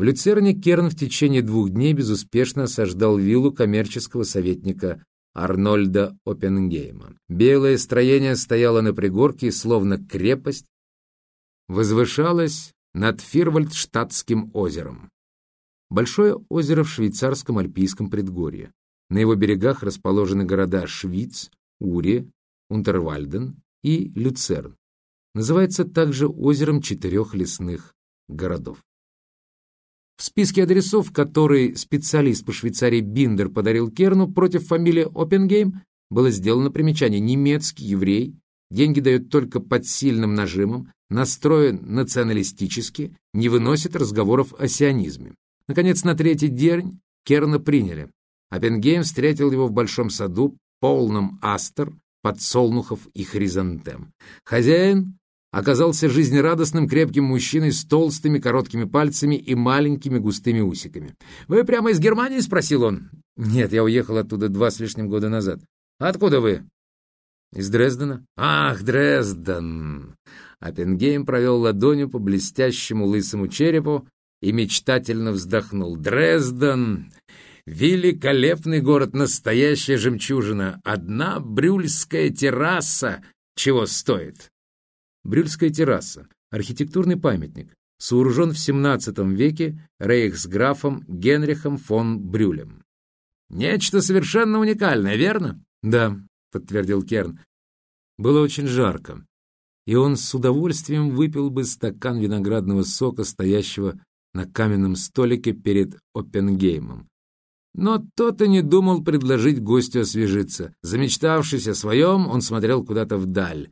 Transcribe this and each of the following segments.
В Люцерне Керн в течение двух дней безуспешно осаждал виллу коммерческого советника Арнольда Оппенгейма. Белое строение стояло на пригорке и, словно крепость, возвышалось над Фирвальдштадтским озером. Большое озеро в швейцарском альпийском предгорье. На его берегах расположены города Швиц, Ури, Унтервальден и Люцерн. Называется также озером четырех лесных городов. В списке адресов, который специалист по Швейцарии Биндер подарил Керну против фамилии Оппенгейм, было сделано примечание «немецкий еврей», деньги дает только под сильным нажимом, настроен националистически, не выносит разговоров о сионизме. Наконец, на третий день Керна приняли. Оппенгейм встретил его в большом саду, полном астер, подсолнухов и хризантем. Хозяин оказался жизнерадостным крепким мужчиной с толстыми короткими пальцами и маленькими густыми усиками. «Вы прямо из Германии?» — спросил он. «Нет, я уехал оттуда два с лишним года назад». «Откуда вы?» «Из Дрездена». «Ах, Дрезден!» Оппенгейм провел ладонью по блестящему лысому черепу и мечтательно вздохнул. «Дрезден! Великолепный город, настоящая жемчужина! Одна брюльская терраса чего стоит!» Брюльская терраса – архитектурный памятник, сооружен в XVII веке рейхсграфом Генрихом фон Брюлем. «Нечто совершенно уникальное, верно?» «Да», — подтвердил Керн. «Было очень жарко, и он с удовольствием выпил бы стакан виноградного сока, стоящего на каменном столике перед Оппенгеймом. Но тот и не думал предложить гостю освежиться. Замечтавшись о своем, он смотрел куда-то вдаль.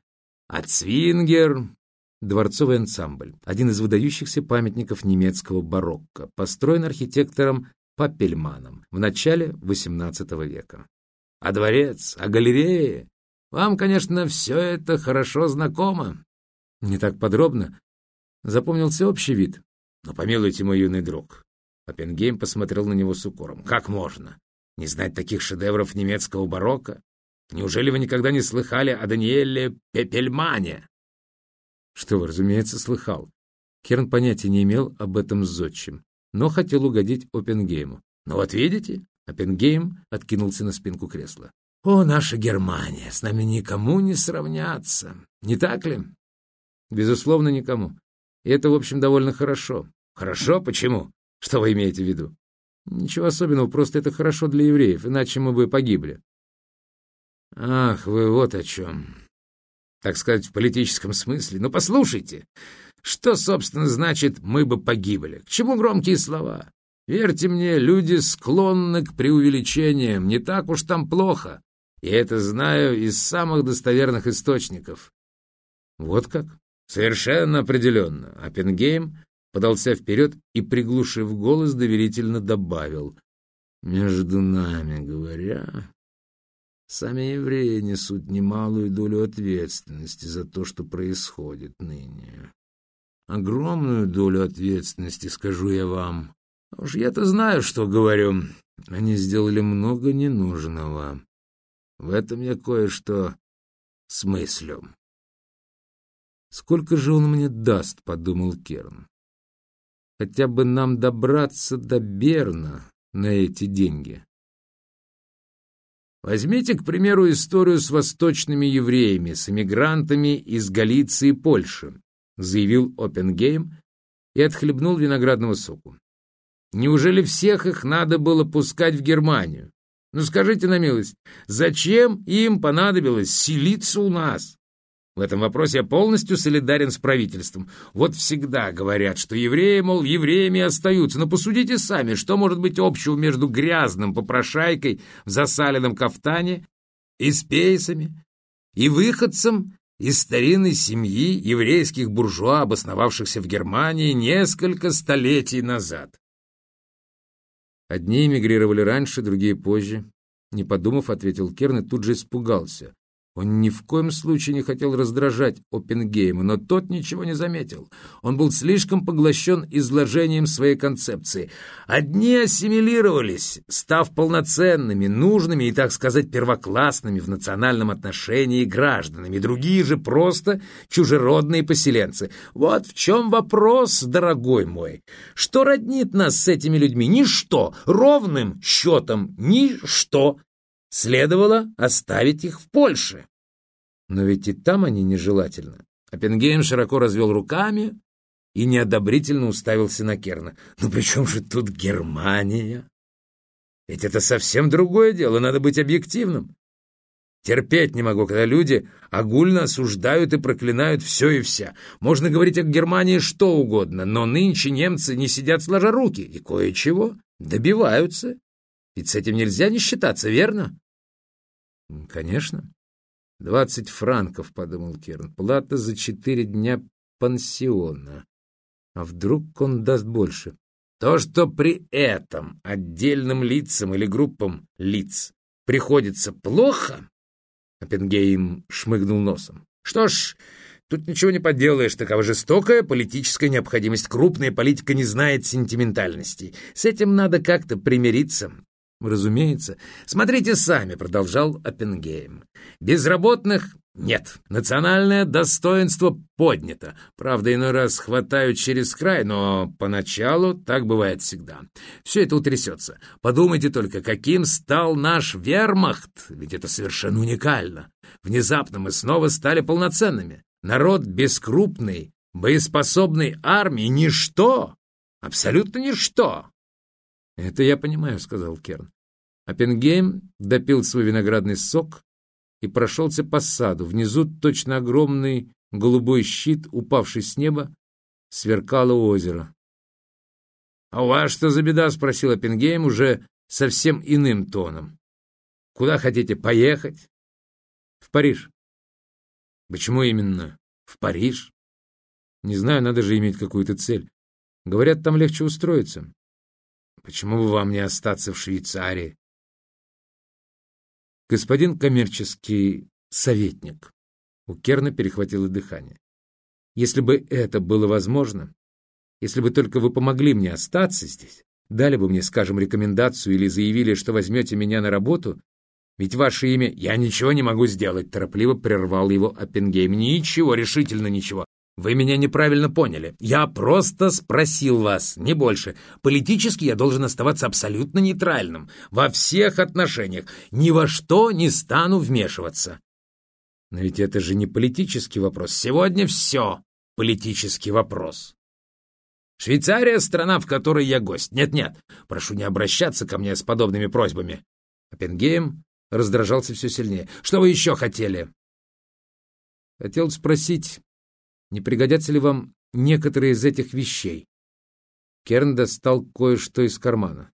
Ацвингер — дворцовый ансамбль, один из выдающихся памятников немецкого барокко, построен архитектором Папельманом в начале XVIII века. А дворец, а галереи? Вам, конечно, все это хорошо знакомо. Не так подробно. Запомнился общий вид. Но помилуйте, мой юный друг. Оппенгейм посмотрел на него с укором. Как можно? Не знать таких шедевров немецкого барокко? Неужели вы никогда не слыхали о Даниэле Пепельмане?» Что вы, разумеется, слыхал. Керн понятия не имел об этом зодчим, но хотел угодить Оппенгейму. «Ну вот видите?» Оппенгейм откинулся на спинку кресла. «О, наша Германия! С нами никому не сравняться! Не так ли?» «Безусловно, никому. И это, в общем, довольно хорошо». «Хорошо? Почему? Что вы имеете в виду?» «Ничего особенного, просто это хорошо для евреев, иначе мы бы погибли». Ах, вы вот о чем. Так сказать, в политическом смысле. Ну, послушайте, что, собственно, значит «мы бы погибли»? К чему громкие слова? Верьте мне, люди склонны к преувеличениям. Не так уж там плохо. Я это знаю из самых достоверных источников. Вот как? Совершенно определенно. Оппенгейм подался вперед и, приглушив голос, доверительно добавил. Между нами говоря, Сами евреи несут немалую долю ответственности за то, что происходит ныне. Огромную долю ответственности, скажу я вам. Уж я-то знаю, что говорю. Они сделали много ненужного. В этом я кое-что смыслю. «Сколько же он мне даст?» — подумал Керн. «Хотя бы нам добраться до Берна на эти деньги». Возьмите, к примеру, историю с восточными евреями, с эмигрантами из Галиции и Польши, заявил Оппенгейм и отхлебнул виноградного соку. Неужели всех их надо было пускать в Германию? Ну скажите на милость, зачем им понадобилось селиться у нас? В этом вопросе я полностью солидарен с правительством. Вот всегда говорят, что евреи, мол, евреями остаются. Но посудите сами, что может быть общего между грязным попрошайкой в засаленном кафтане и спейсами, и выходцем из старинной семьи еврейских буржуа, обосновавшихся в Германии несколько столетий назад. Одни эмигрировали раньше, другие позже. Не подумав, ответил Керн и тут же испугался. Он ни в коем случае не хотел раздражать Оппенгейма, но тот ничего не заметил. Он был слишком поглощен изложением своей концепции. Одни ассимилировались, став полноценными, нужными и, так сказать, первоклассными в национальном отношении гражданами, другие же просто чужеродные поселенцы. Вот в чем вопрос, дорогой мой. Что роднит нас с этими людьми? Ничто. Ровным счетом ничто. Следовало оставить их в Польше. Но ведь и там они нежелательны. Оппенгейм широко развел руками и неодобрительно уставился на Керна. «Ну при чем же тут Германия? Ведь это совсем другое дело, надо быть объективным. Терпеть не могу, когда люди огульно осуждают и проклинают все и вся. Можно говорить о Германии что угодно, но нынче немцы не сидят сложа руки и кое-чего добиваются. Ведь с этим нельзя не считаться, верно? Конечно. «Двадцать франков», — подумал Керн, — «плата за четыре дня пансиона. А вдруг он даст больше?» То, что при этом отдельным лицам или группам лиц приходится плохо, Оппенгейм шмыгнул носом. Что ж, тут ничего не поделаешь, такова жестокая политическая необходимость. Крупная политика не знает сентиментальностей. С этим надо как-то примириться. Разумеется. Смотрите сами, продолжал Оппенгейм. Безработных нет. Национальное достоинство поднято. Правда, иной раз хватают через край, но поначалу так бывает всегда. Все это утрясется. Подумайте только, каким стал наш вермахт. Ведь это совершенно уникально. Внезапно мы снова стали полноценными. Народ без крупной, боеспособной армии — ничто. Абсолютно ничто. «Это я понимаю», — сказал Керн. Оппенгейм допил свой виноградный сок и прошелся по саду. Внизу точно огромный голубой щит, упавший с неба, сверкало озеро. «А у вас что за беда?» — спросил Оппенгейм уже совсем иным тоном. «Куда хотите поехать?» «В Париж». «Почему именно в Париж?» «Не знаю, надо же иметь какую-то цель. Говорят, там легче устроиться». Почему бы вам не остаться в Швейцарии? Господин коммерческий советник. У Керна перехватило дыхание. Если бы это было возможно, если бы только вы помогли мне остаться здесь, дали бы мне, скажем, рекомендацию или заявили, что возьмете меня на работу, ведь ваше имя... Я ничего не могу сделать, торопливо прервал его Оппенгейм. Ничего, решительно ничего. Вы меня неправильно поняли. Я просто спросил вас, не больше. Политически я должен оставаться абсолютно нейтральным. Во всех отношениях. Ни во что не стану вмешиваться. Но ведь это же не политический вопрос. Сегодня все политический вопрос. Швейцария — страна, в которой я гость. Нет-нет, прошу не обращаться ко мне с подобными просьбами. Оппенгейм раздражался все сильнее. Что вы еще хотели? Хотел спросить, не пригодятся ли вам некоторые из этих вещей?» Керн достал кое-что из кармана.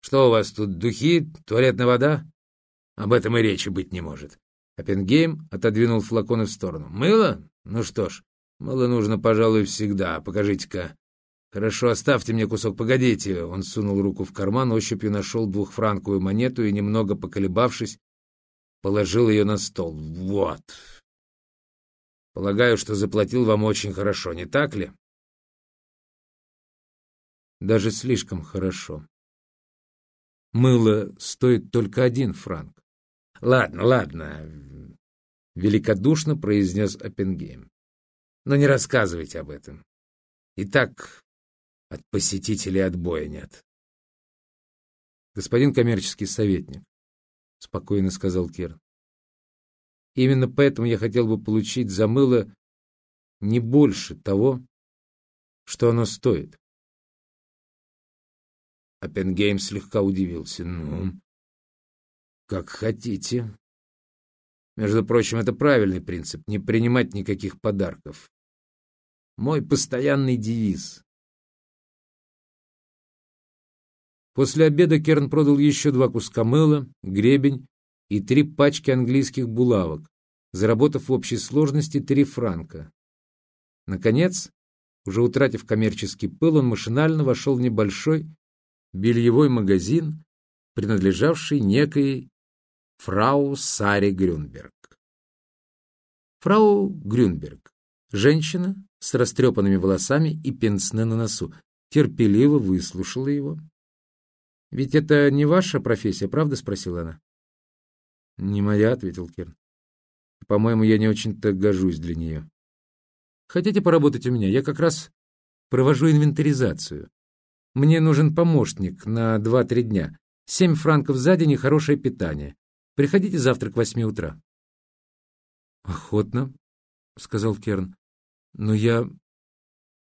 «Что у вас тут, духи, туалетная вода?» «Об этом и речи быть не может». Оппенгейм отодвинул флаконы в сторону. «Мыло? Ну что ж, мыло нужно, пожалуй, всегда. Покажите-ка». «Хорошо, оставьте мне кусок, погодите». Он сунул руку в карман, ощупью нашел двухфранковую монету и, немного поколебавшись, положил ее на стол. «Вот, Полагаю, что заплатил вам очень хорошо, не так ли? Даже слишком хорошо. Мыло стоит только один франк. Ладно, ладно, великодушно произнес Оппенгейм. Но не рассказывайте об этом. И так от посетителей отбоя нет. Господин коммерческий советник, спокойно сказал Керн. Именно поэтому я хотел бы получить за мыло не больше того, что оно стоит. Оппенгейм слегка удивился. «Ну, как хотите. Между прочим, это правильный принцип — не принимать никаких подарков. Мой постоянный девиз. После обеда Керн продал еще два куска мыла, гребень и три пачки английских булавок, заработав в общей сложности три франка. Наконец, уже утратив коммерческий пыл, он машинально вошел в небольшой бельевой магазин, принадлежавший некой фрау Саре Грюнберг. Фрау Грюнберг, женщина с растрепанными волосами и пенсне на носу, терпеливо выслушала его. «Ведь это не ваша профессия, правда?» — спросила она. «Не моя», — ответил Керн. «По-моему, я не очень-то гожусь для нее. Хотите поработать у меня? Я как раз провожу инвентаризацию. Мне нужен помощник на два-три дня. Семь франков за день и хорошее питание. Приходите завтра к восьми утра». «Охотно», — сказал Керн. «Но я...»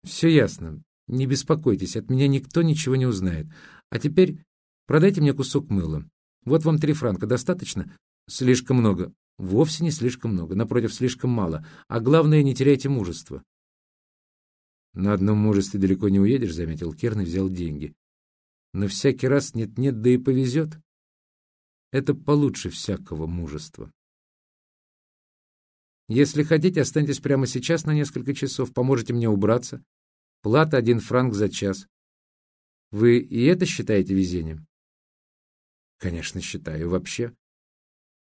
«Все ясно. Не беспокойтесь, от меня никто ничего не узнает. А теперь продайте мне кусок мыла. Вот вам три франка. Достаточно? Слишком много. Вовсе не слишком много. Напротив, слишком мало. А главное, не теряйте мужество. На одном мужестве далеко не уедешь, заметил Керн и взял деньги. Но всякий раз нет-нет, да и повезет. Это получше всякого мужества. Если хотите, останьтесь прямо сейчас на несколько часов, поможете мне убраться. Плата один франк за час. Вы и это считаете везением? Конечно, считаю. Вообще,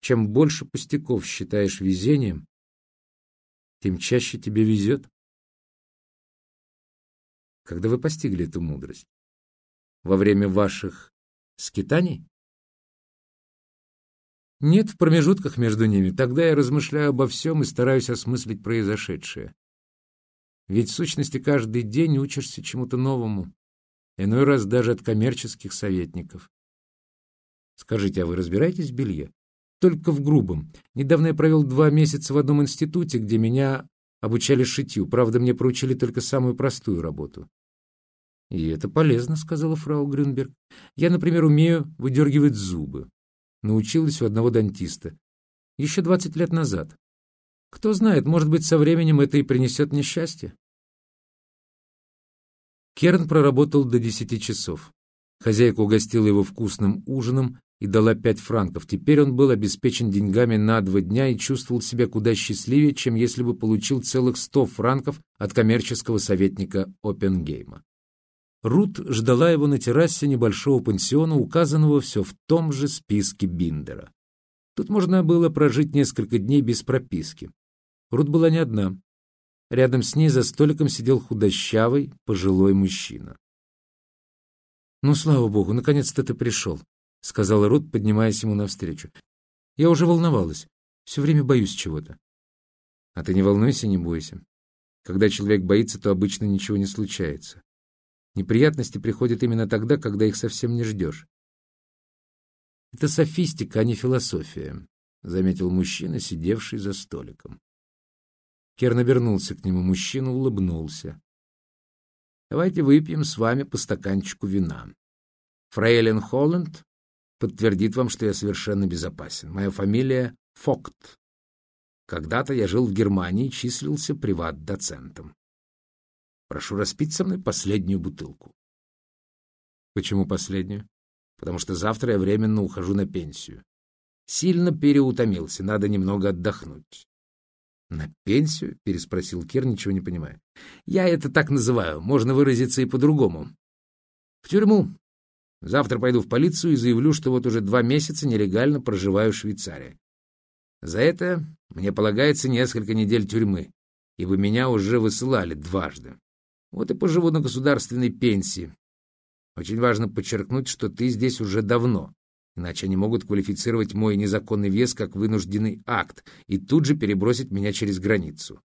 чем больше пустяков считаешь везением, тем чаще тебе везет. Когда вы постигли эту мудрость? Во время ваших скитаний? Нет, в промежутках между ними. Тогда я размышляю обо всем и стараюсь осмыслить произошедшее. Ведь в сущности каждый день учишься чему-то новому, иной раз даже от коммерческих советников. Скажите, а вы разбираетесь в белье? Только в грубом. Недавно я провел два месяца в одном институте, где меня обучали шитью. Правда, мне поручили только самую простую работу. «И это полезно», — сказала фрау Грюнберг. «Я, например, умею выдергивать зубы. Научилась у одного дантиста. Еще двадцать лет назад. Кто знает, может быть, со временем это и принесет мне счастье. Керн проработал до десяти часов. Хозяйка угостила его вкусным ужином и дала пять франков. Теперь он был обеспечен деньгами на два дня и чувствовал себя куда счастливее, чем если бы получил целых сто франков от коммерческого советника Оппенгейма. Рут ждала его на террасе небольшого пансиона, указанного все в том же списке Биндера. Тут можно было прожить несколько дней без прописки. Рут была не одна. Рядом с ней за столиком сидел худощавый, пожилой мужчина. «Ну, слава богу, наконец-то ты пришел», — сказала Рут, поднимаясь ему навстречу. «Я уже волновалась. Все время боюсь чего-то». «А ты не волнуйся, не бойся. Когда человек боится, то обычно ничего не случается. Неприятности приходят именно тогда, когда их совсем не ждешь. Это софистика, а не философия, — заметил мужчина, сидевший за столиком. Керн обернулся к нему. Мужчина улыбнулся. «Давайте выпьем с вами по стаканчику вина. Фрейлин Холланд подтвердит вам, что я совершенно безопасен. Моя фамилия Фокт. Когда-то я жил в Германии и числился приват-доцентом. Прошу распить со мной последнюю бутылку». «Почему последнюю?» «Потому что завтра я временно ухожу на пенсию. Сильно переутомился, надо немного отдохнуть». «На пенсию?» — переспросил Кир, ничего не понимая. «Я это так называю. Можно выразиться и по-другому. В тюрьму. Завтра пойду в полицию и заявлю, что вот уже два месяца нелегально проживаю в Швейцарии. За это мне полагается несколько недель тюрьмы, ибо меня уже высылали дважды. Вот и поживу на государственной пенсии. Очень важно подчеркнуть, что ты здесь уже давно, Иначе они могут квалифицировать мой незаконный вес как вынужденный акт и тут же перебросить меня через границу.